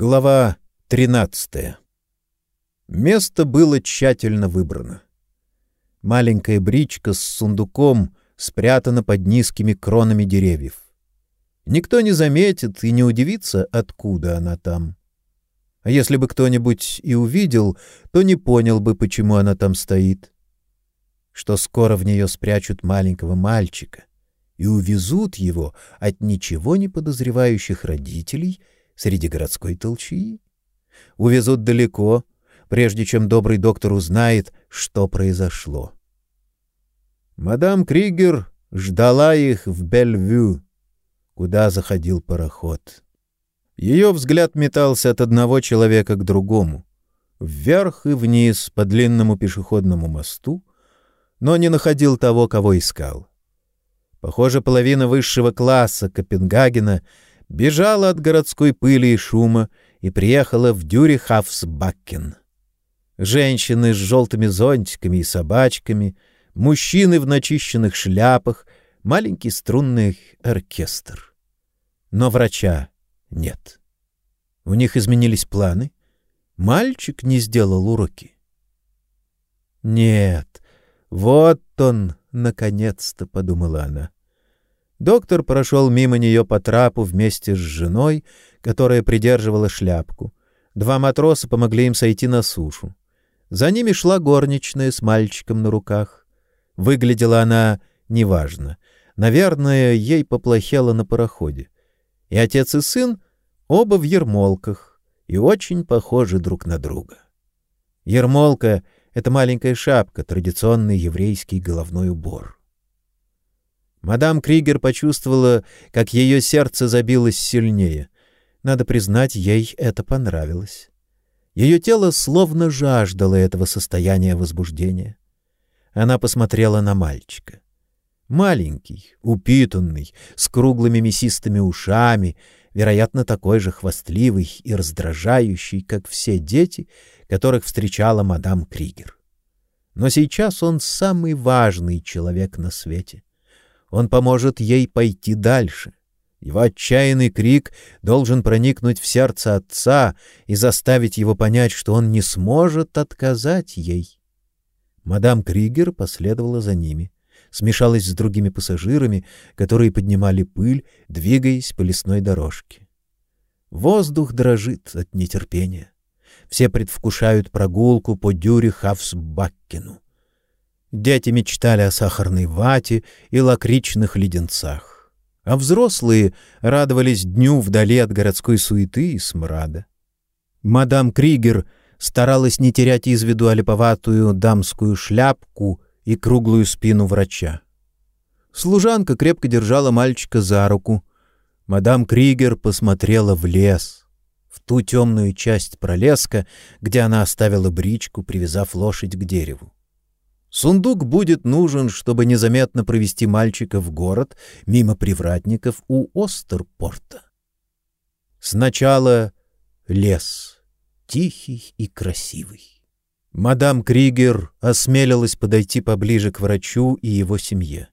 Глава 13. Место было тщательно выбрано. Маленькая бричка с сундуком спрятана под низкими кронами деревьев. Никто не заметит и не удивится, откуда она там. А если бы кто-нибудь и увидел, то не понял бы, почему она там стоит. Что скоро в нее спрячут маленького мальчика и увезут его от ничего не подозревающих родителей среди городской толчии. Увезут далеко, прежде чем добрый доктор узнает, что произошло. Мадам Кригер ждала их в Бельвю, куда заходил пароход. Ее взгляд метался от одного человека к другому, вверх и вниз по длинному пешеходному мосту, но не находил того, кого искал. Похоже, половина высшего класса Копенгагена бежала от городской пыли и шума и приехала в Дюрихавсбакен. Женщины с желтыми зонтиками и собачками, мужчины в начищенных шляпах, маленький струнный оркестр. Но врача нет. У них изменились планы. Мальчик не сделал уроки. Нет, вот он, наконец-то, подумала она. Доктор прошел мимо нее по трапу вместе с женой, которая придерживала шляпку. Два матроса помогли им сойти на сушу. За ними шла горничная с мальчиком на руках. Выглядела она неважно. Наверное, ей поплохело на пароходе. И отец и сын оба в ермолках и очень похожи друг на друга. Ермолка — это маленькая шапка, традиционный еврейский головной убор. Мадам Кригер почувствовала, как ее сердце забилось сильнее. Надо признать, ей это понравилось. Ее тело словно жаждало этого состояния возбуждения. Она посмотрела на мальчика. Маленький, упитанный, с круглыми мясистыми ушами, вероятно, такой же хвастливый и раздражающий, как все дети, которых встречала мадам Кригер. Но сейчас он самый важный человек на свете. Он поможет ей пойти дальше. Его отчаянный крик должен проникнуть в сердце отца и заставить его понять, что он не сможет отказать ей. Мадам Кригер последовала за ними смешалась с другими пассажирами, которые поднимали пыль, двигаясь по лесной дорожке. Воздух дрожит от нетерпения. Все предвкушают прогулку по Дюрихавсбаккену. Дети мечтали о сахарной вате и лакричных леденцах, а взрослые радовались дню вдали от городской суеты и смрада. Мадам Кригер старалась не терять из виду олиповатую дамскую шляпку и круглую спину врача. Служанка крепко держала мальчика за руку. Мадам Кригер посмотрела в лес, в ту темную часть пролеска, где она оставила бричку, привязав лошадь к дереву. Сундук будет нужен, чтобы незаметно провести мальчика в город мимо привратников у Остерпорта. Сначала лес, тихий и красивый. Мадам Кригер осмелилась подойти поближе к врачу и его семье.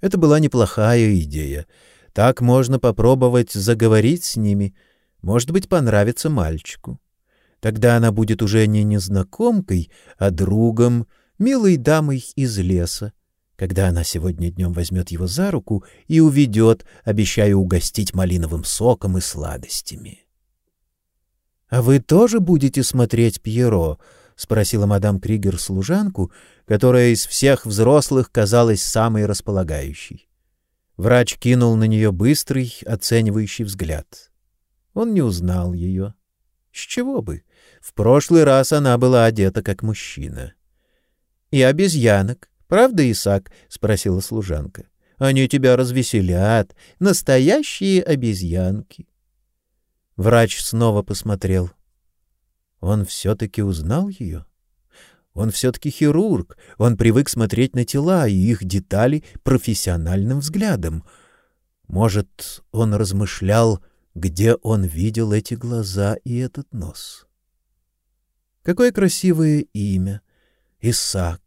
Это была неплохая идея. Так можно попробовать заговорить с ними, может быть, понравится мальчику. Тогда она будет уже не незнакомкой, а другом, милой дамой из леса, когда она сегодня днем возьмет его за руку и уведет, обещая угостить малиновым соком и сладостями. — А вы тоже будете смотреть Пьеро? — спросила мадам Кригер служанку, которая из всех взрослых казалась самой располагающей. Врач кинул на нее быстрый, оценивающий взгляд. Он не узнал ее. С чего бы? В прошлый раз она была одета как мужчина. — И обезьянок. Правда, Исаак? — спросила служанка. — Они тебя развеселят. Настоящие обезьянки. Врач снова посмотрел он все-таки узнал ее? Он все-таки хирург, он привык смотреть на тела и их детали профессиональным взглядом. Может, он размышлял, где он видел эти глаза и этот нос. Какое красивое имя. Исаак.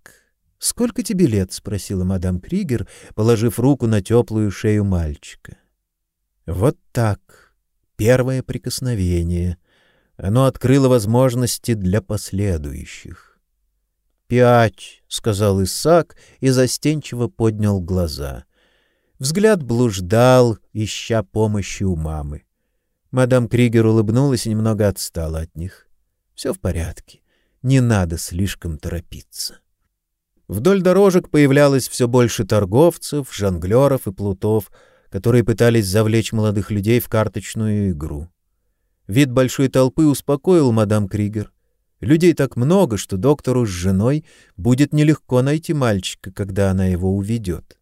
Сколько тебе лет? спросила мадам Кригер, положив руку на теплую шею мальчика. Вот так. Первое прикосновение — Оно открыло возможности для последующих. «Пять», — сказал Исаак и застенчиво поднял глаза. Взгляд блуждал, ища помощи у мамы. Мадам Кригер улыбнулась и немного отстала от них. «Все в порядке. Не надо слишком торопиться». Вдоль дорожек появлялось все больше торговцев, жонглеров и плутов, которые пытались завлечь молодых людей в карточную игру. Вид большой толпы успокоил мадам Кригер. Людей так много, что доктору с женой будет нелегко найти мальчика, когда она его уведет.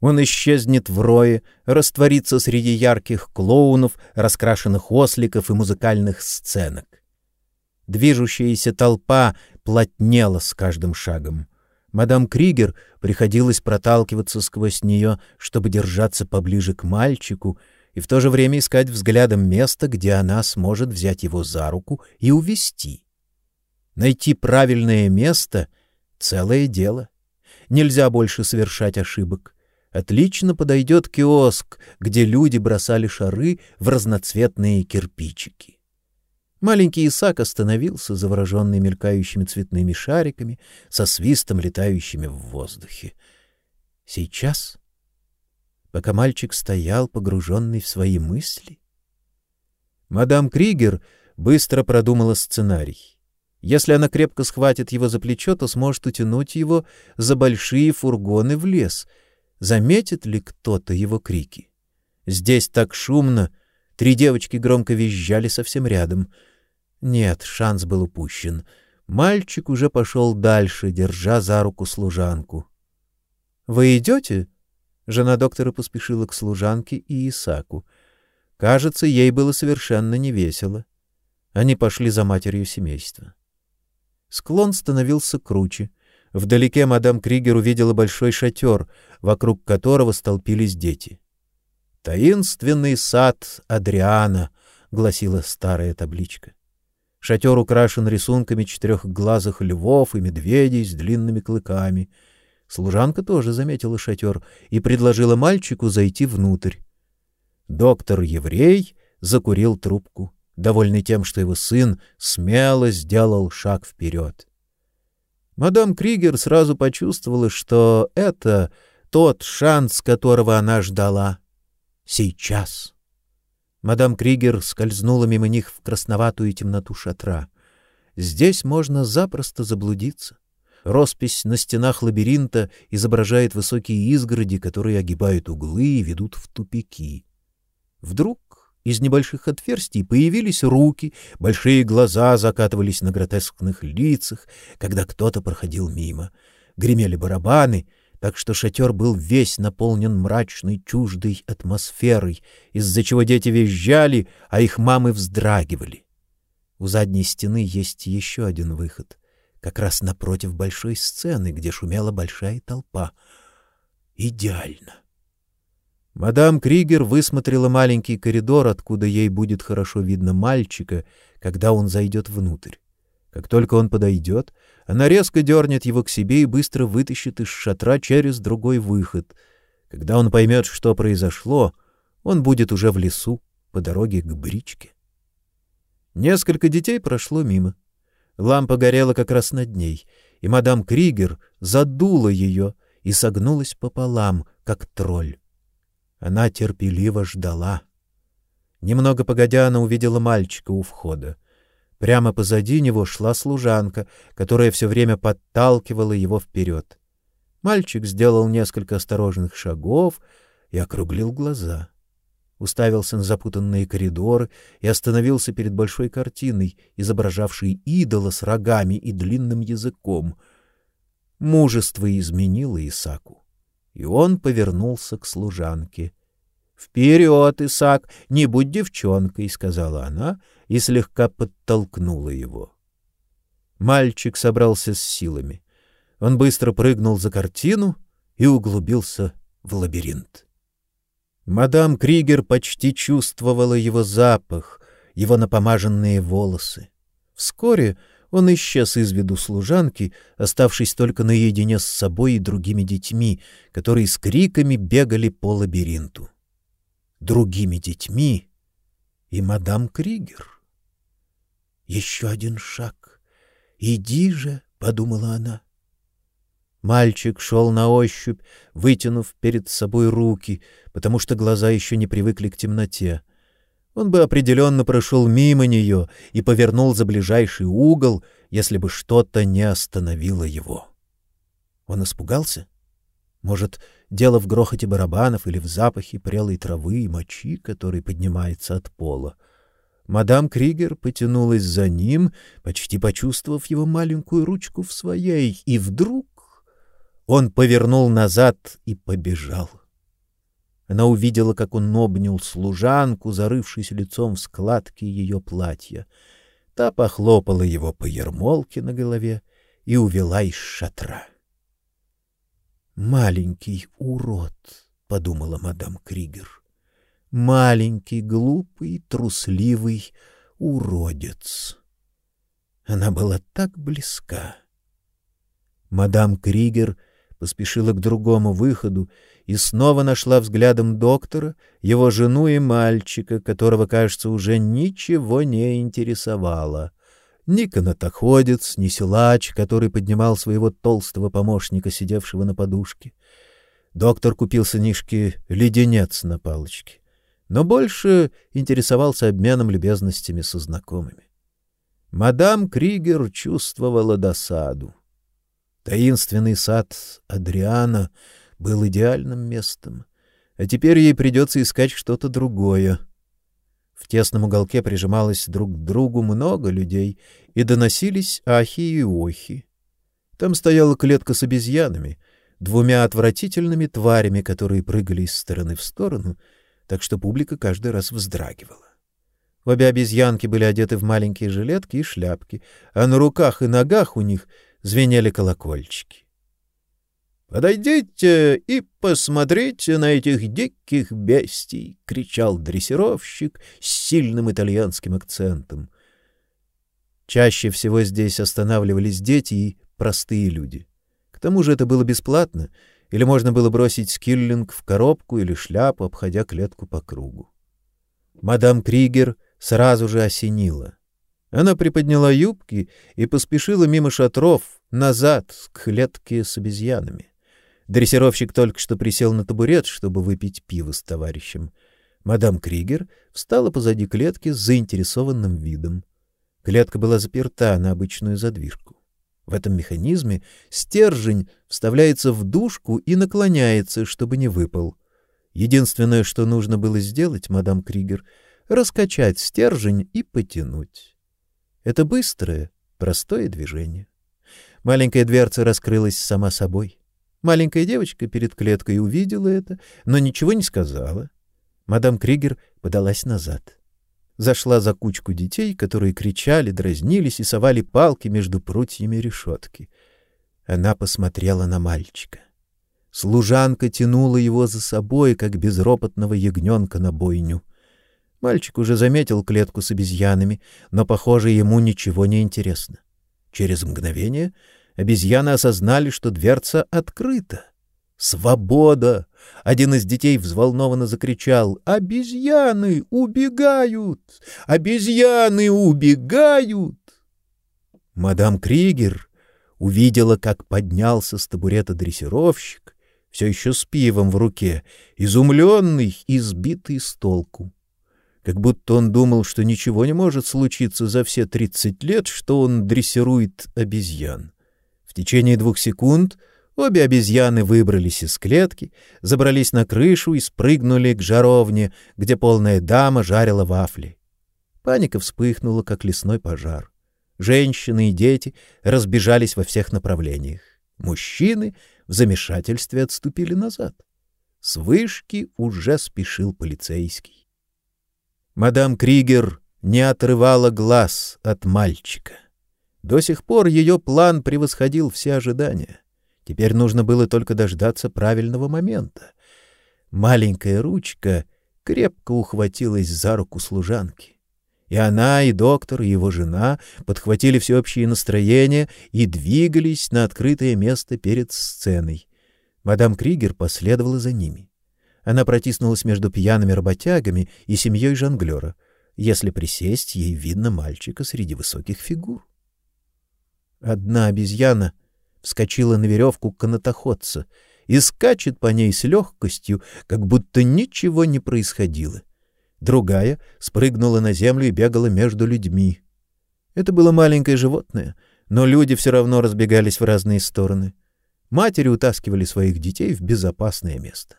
Он исчезнет в рое, растворится среди ярких клоунов, раскрашенных осликов и музыкальных сценок. Движущаяся толпа плотнела с каждым шагом. Мадам Кригер приходилось проталкиваться сквозь нее, чтобы держаться поближе к мальчику и в то же время искать взглядом место, где она сможет взять его за руку и увести. Найти правильное место — целое дело. Нельзя больше совершать ошибок. Отлично подойдет киоск, где люди бросали шары в разноцветные кирпичики. Маленький Исаак остановился, завороженный мелькающими цветными шариками, со свистом летающими в воздухе. Сейчас пока мальчик стоял, погруженный в свои мысли. Мадам Кригер быстро продумала сценарий. Если она крепко схватит его за плечо, то сможет утянуть его за большие фургоны в лес. Заметит ли кто-то его крики? Здесь так шумно, три девочки громко визжали совсем рядом. Нет, шанс был упущен. Мальчик уже пошел дальше, держа за руку служанку. — Вы идете? Жена доктора поспешила к служанке и Исаку. Кажется, ей было совершенно невесело. Они пошли за матерью семейства. Склон становился круче. Вдалеке мадам Кригер увидела большой шатер, вокруг которого столпились дети. «Таинственный сад Адриана», — гласила старая табличка. Шатер украшен рисунками четырехглазых львов и медведей с длинными клыками — Служанка тоже заметила шатер и предложила мальчику зайти внутрь. Доктор-еврей закурил трубку, довольный тем, что его сын смело сделал шаг вперед. Мадам Кригер сразу почувствовала, что это тот шанс, которого она ждала. Сейчас. Мадам Кригер скользнула мимо них в красноватую темноту шатра. Здесь можно запросто заблудиться. Роспись на стенах лабиринта изображает высокие изгороди, которые огибают углы и ведут в тупики. Вдруг из небольших отверстий появились руки, большие глаза закатывались на гротескных лицах, когда кто-то проходил мимо. Гремели барабаны, так что шатер был весь наполнен мрачной чуждой атмосферой, из-за чего дети визжали, а их мамы вздрагивали. У задней стены есть еще один выход — как раз напротив большой сцены, где шумела большая толпа. Идеально. Мадам Кригер высмотрела маленький коридор, откуда ей будет хорошо видно мальчика, когда он зайдет внутрь. Как только он подойдет, она резко дернет его к себе и быстро вытащит из шатра через другой выход. Когда он поймет, что произошло, он будет уже в лесу по дороге к бричке. Несколько детей прошло мимо. Лампа горела как раз над ней, и мадам Кригер задула ее и согнулась пополам, как тролль. Она терпеливо ждала. Немного погодя, она увидела мальчика у входа. Прямо позади него шла служанка, которая все время подталкивала его вперед. Мальчик сделал несколько осторожных шагов и округлил глаза уставился на запутанные коридоры и остановился перед большой картиной, изображавшей идола с рогами и длинным языком. Мужество изменило Исаку, и он повернулся к служанке. «Вперед, Исаак, не будь девчонкой», — сказала она и слегка подтолкнула его. Мальчик собрался с силами. Он быстро прыгнул за картину и углубился в лабиринт. Мадам Кригер почти чувствовала его запах, его напомаженные волосы. Вскоре он исчез из виду служанки, оставшись только наедине с собой и другими детьми, которые с криками бегали по лабиринту. Другими детьми и мадам Кригер. Еще один шаг. Иди же, подумала она. Мальчик шел на ощупь, вытянув перед собой руки, потому что глаза еще не привыкли к темноте. Он бы определенно прошел мимо нее и повернул за ближайший угол, если бы что-то не остановило его. Он испугался? Может, дело в грохоте барабанов или в запахе прелой травы и мочи, который поднимается от пола. Мадам Кригер потянулась за ним, почти почувствовав его маленькую ручку в своей, и вдруг он повернул назад и побежал. Она увидела, как он обнял служанку, зарывшись лицом в складки ее платья. Та похлопала его по ермолке на голове и увела из шатра. Маленький урод, подумала мадам Кригер. Маленький, глупый, трусливый уродец. Она была так близка. Мадам Кригер поспешила к другому выходу и снова нашла взглядом доктора, его жену и мальчика, которого, кажется, уже ничего не интересовало. Ни канатоходец, ни силач, который поднимал своего толстого помощника, сидевшего на подушке. Доктор купил сынишке леденец на палочке, но больше интересовался обменом любезностями со знакомыми. Мадам Кригер чувствовала досаду. Таинственный сад Адриана был идеальным местом, а теперь ей придется искать что-то другое. В тесном уголке прижималось друг к другу много людей, и доносились ахи и охи. Там стояла клетка с обезьянами, двумя отвратительными тварями, которые прыгали из стороны в сторону, так что публика каждый раз вздрагивала. Обе обезьянки были одеты в маленькие жилетки и шляпки, а на руках и ногах у них звенели колокольчики. «Подойдите и посмотрите на этих диких бестий!» — кричал дрессировщик с сильным итальянским акцентом. Чаще всего здесь останавливались дети и простые люди. К тому же это было бесплатно, или можно было бросить скиллинг в коробку или шляпу, обходя клетку по кругу. Мадам Кригер сразу же осенила. Она приподняла юбки и поспешила мимо шатров назад к клетке с обезьянами. Дрессировщик только что присел на табурет, чтобы выпить пиво с товарищем. Мадам Кригер встала позади клетки с заинтересованным видом. Клетка была заперта на обычную задвижку. В этом механизме стержень вставляется в дужку и наклоняется, чтобы не выпал. Единственное, что нужно было сделать, мадам Кригер, раскачать стержень и потянуть. Это быстрое, простое движение. Маленькая дверца раскрылась сама собой. Маленькая девочка перед клеткой увидела это, но ничего не сказала. Мадам Кригер подалась назад. Зашла за кучку детей, которые кричали, дразнились и совали палки между прутьями решетки. Она посмотрела на мальчика. Служанка тянула его за собой, как безропотного ягненка на бойню. Мальчик уже заметил клетку с обезьянами, но, похоже, ему ничего не интересно. Через мгновение Обезьяны осознали, что дверца открыта. Свобода! Один из детей взволнованно закричал: "Обезьяны убегают! Обезьяны убегают!" Мадам Кригер увидела, как поднялся с табурета дрессировщик, все еще с пивом в руке, изумленный и сбитый с толку. Как будто он думал, что ничего не может случиться за все тридцать лет, что он дрессирует обезьян течение двух секунд обе обезьяны выбрались из клетки, забрались на крышу и спрыгнули к жаровне, где полная дама жарила вафли. Паника вспыхнула, как лесной пожар. Женщины и дети разбежались во всех направлениях. Мужчины в замешательстве отступили назад. С вышки уже спешил полицейский. Мадам Кригер не отрывала глаз от мальчика. До сих пор ее план превосходил все ожидания. Теперь нужно было только дождаться правильного момента. Маленькая ручка крепко ухватилась за руку служанки. И она, и доктор, и его жена подхватили всеобщее настроение и двигались на открытое место перед сценой. Мадам Кригер последовала за ними. Она протиснулась между пьяными работягами и семьей жонглера — Если присесть, ей видно мальчика среди высоких фигур. Одна обезьяна вскочила на веревку канатоходца и скачет по ней с легкостью, как будто ничего не происходило. Другая спрыгнула на землю и бегала между людьми. Это было маленькое животное, но люди все равно разбегались в разные стороны. Матери утаскивали своих детей в безопасное место.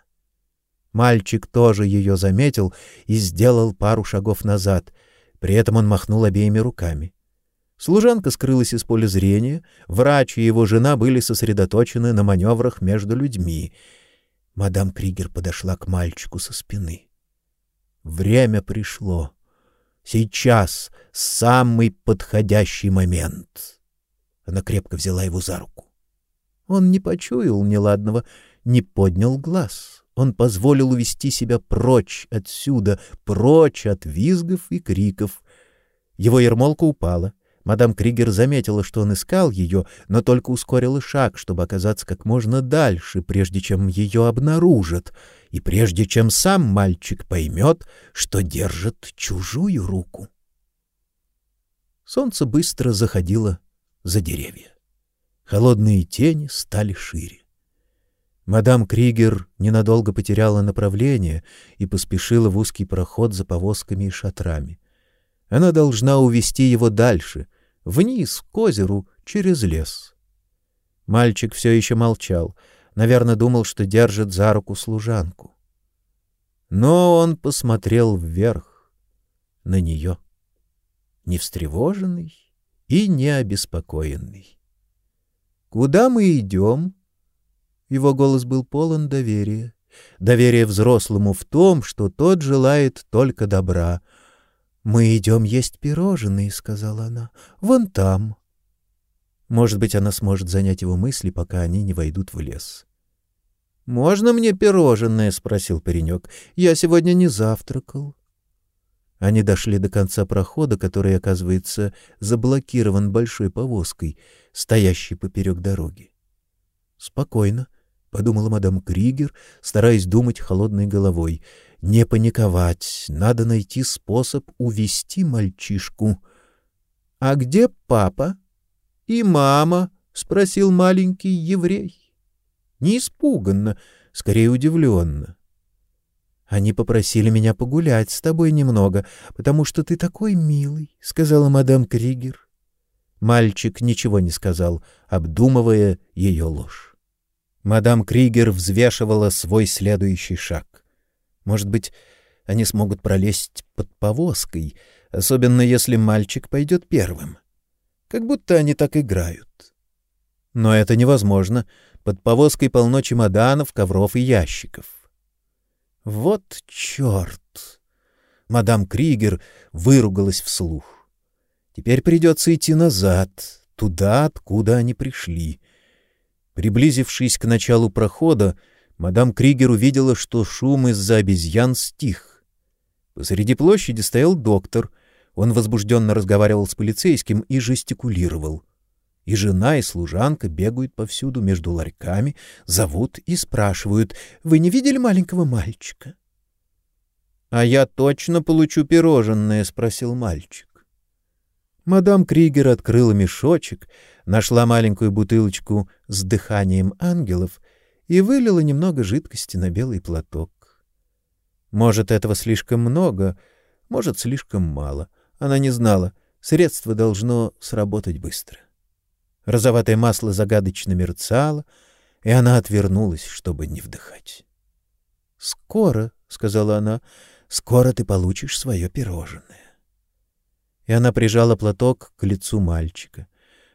Мальчик тоже ее заметил и сделал пару шагов назад. При этом он махнул обеими руками. Служанка скрылась из поля зрения, врач и его жена были сосредоточены на маневрах между людьми. Мадам Кригер подошла к мальчику со спины. Время пришло. Сейчас самый подходящий момент. Она крепко взяла его за руку. Он не почуял неладного, не поднял глаз. Он позволил увести себя прочь отсюда, прочь от визгов и криков. Его ермолка упала. Мадам Кригер заметила, что он искал ее, но только ускорила шаг, чтобы оказаться как можно дальше, прежде чем ее обнаружат, и прежде чем сам мальчик поймет, что держит чужую руку. Солнце быстро заходило за деревья. Холодные тени стали шире. Мадам Кригер ненадолго потеряла направление и поспешила в узкий проход за повозками и шатрами. Она должна увести его дальше, вниз к озеру через лес. Мальчик все еще молчал, наверное, думал, что держит за руку служанку. Но он посмотрел вверх на нее, не встревоженный и не обеспокоенный. Куда мы идем?» Его голос был полон доверия. Доверие взрослому в том, что тот желает только добра. «Мы идем есть пирожные», — сказала она. «Вон там». Может быть, она сможет занять его мысли, пока они не войдут в лес. «Можно мне пирожное?» — спросил паренек. «Я сегодня не завтракал». Они дошли до конца прохода, который, оказывается, заблокирован большой повозкой, стоящей поперек дороги. «Спокойно», — подумала мадам Кригер, стараясь думать холодной головой. «Не паниковать, надо найти способ увести мальчишку». «А где папа?» «И мама?» — спросил маленький еврей. Не испуганно, скорее удивленно. «Они попросили меня погулять с тобой немного, потому что ты такой милый», — сказала мадам Кригер. Мальчик ничего не сказал, обдумывая ее ложь. Мадам Кригер взвешивала свой следующий шаг. Может быть, они смогут пролезть под повозкой, особенно если мальчик пойдет первым. Как будто они так играют. Но это невозможно. Под повозкой полно чемоданов, ковров и ящиков. Вот черт! Мадам Кригер выругалась вслух. Теперь придется идти назад, туда, откуда они пришли. Приблизившись к началу прохода, мадам Кригер увидела, что шум из-за обезьян стих. Посреди площади стоял доктор. Он возбужденно разговаривал с полицейским и жестикулировал. И жена, и служанка бегают повсюду между ларьками, зовут и спрашивают, «Вы не видели маленького мальчика?» «А я точно получу пирожное?» — спросил мальчик. Мадам Кригер открыла мешочек, нашла маленькую бутылочку с дыханием ангелов и вылила немного жидкости на белый платок. Может, этого слишком много, может, слишком мало. Она не знала. Средство должно сработать быстро. Розоватое масло загадочно мерцало, и она отвернулась, чтобы не вдыхать. «Скоро», — сказала она, — «скоро ты получишь свое пирожное» и она прижала платок к лицу мальчика.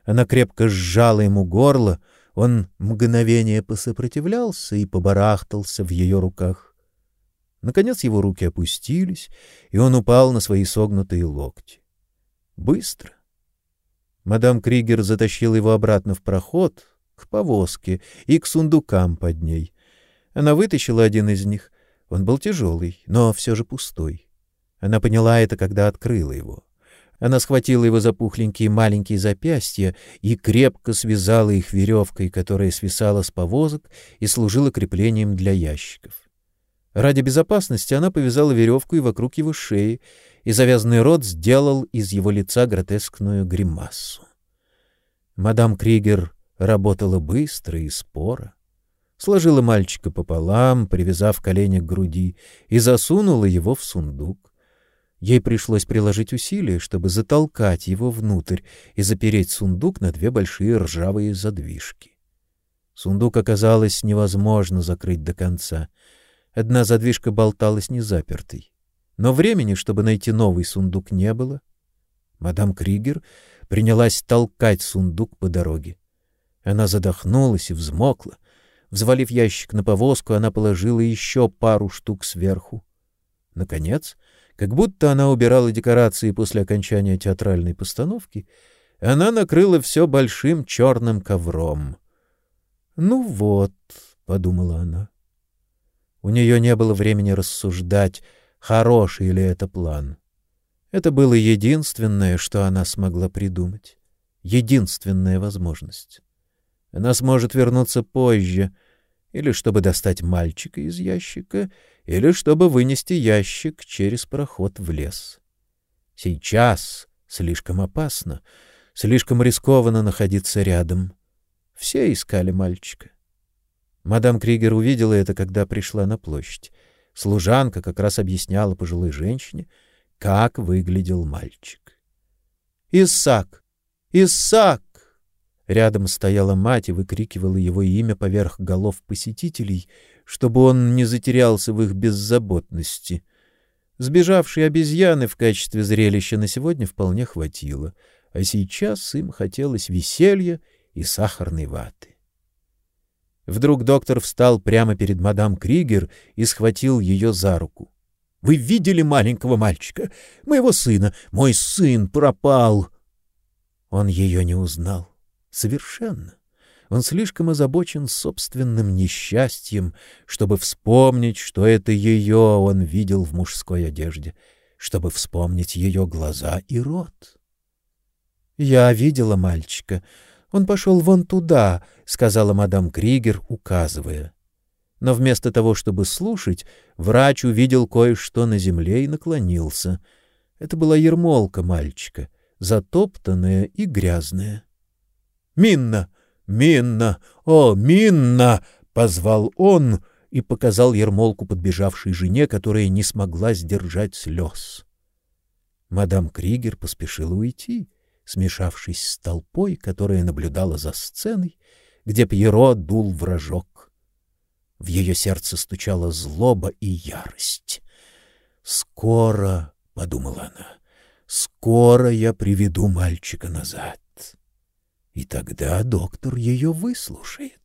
Она крепко сжала ему горло, он мгновение посопротивлялся и побарахтался в ее руках. Наконец его руки опустились, и он упал на свои согнутые локти. Быстро. Мадам Кригер затащила его обратно в проход, к повозке и к сундукам под ней. Она вытащила один из них. Он был тяжелый, но все же пустой. Она поняла это, когда открыла его. Она схватила его за пухленькие маленькие запястья и крепко связала их веревкой, которая свисала с повозок и служила креплением для ящиков. Ради безопасности она повязала веревку и вокруг его шеи, и завязанный рот сделал из его лица гротескную гримасу. Мадам Кригер работала быстро и споро. Сложила мальчика пополам, привязав колени к груди, и засунула его в сундук. Ей пришлось приложить усилия, чтобы затолкать его внутрь и запереть сундук на две большие ржавые задвижки. Сундук оказалось невозможно закрыть до конца. Одна задвижка болталась незапертой. Но времени, чтобы найти новый сундук, не было. Мадам Кригер принялась толкать сундук по дороге. Она задохнулась и взмокла. Взвалив ящик на повозку, она положила еще пару штук сверху. Наконец, как будто она убирала декорации после окончания театральной постановки, она накрыла все большим черным ковром. «Ну вот», — подумала она. У нее не было времени рассуждать, хороший ли это план. Это было единственное, что она смогла придумать. Единственная возможность. Она сможет вернуться позже, или чтобы достать мальчика из ящика, или чтобы вынести ящик через проход в лес. Сейчас слишком опасно, слишком рискованно находиться рядом. Все искали мальчика. Мадам Кригер увидела это, когда пришла на площадь. Служанка как раз объясняла пожилой женщине, как выглядел мальчик. «Исаак! Исаак!» Рядом стояла мать и выкрикивала его имя поверх голов посетителей, чтобы он не затерялся в их беззаботности. Сбежавшие обезьяны в качестве зрелища на сегодня вполне хватило, а сейчас им хотелось веселья и сахарной ваты. Вдруг доктор встал прямо перед мадам Кригер и схватил ее за руку. Вы видели маленького мальчика, моего сына? Мой сын пропал. Он ее не узнал. Совершенно. Он слишком озабочен собственным несчастьем, чтобы вспомнить, что это ее он видел в мужской одежде, чтобы вспомнить ее глаза и рот. Я видела мальчика. Он пошел вон туда, сказала мадам Кригер, указывая. Но вместо того, чтобы слушать, врач увидел кое-что на земле и наклонился. Это была ермолка мальчика, затоптанная и грязная. Минна! Минна! О, Минна! позвал он и показал ермолку подбежавшей жене, которая не смогла сдержать слез. Мадам Кригер поспешила уйти, смешавшись с толпой, которая наблюдала за сценой, где Пьеро дул вражок. В ее сердце стучала злоба и ярость. «Скоро», — подумала она, — «скоро я приведу мальчика назад». И тогда доктор ее выслушает.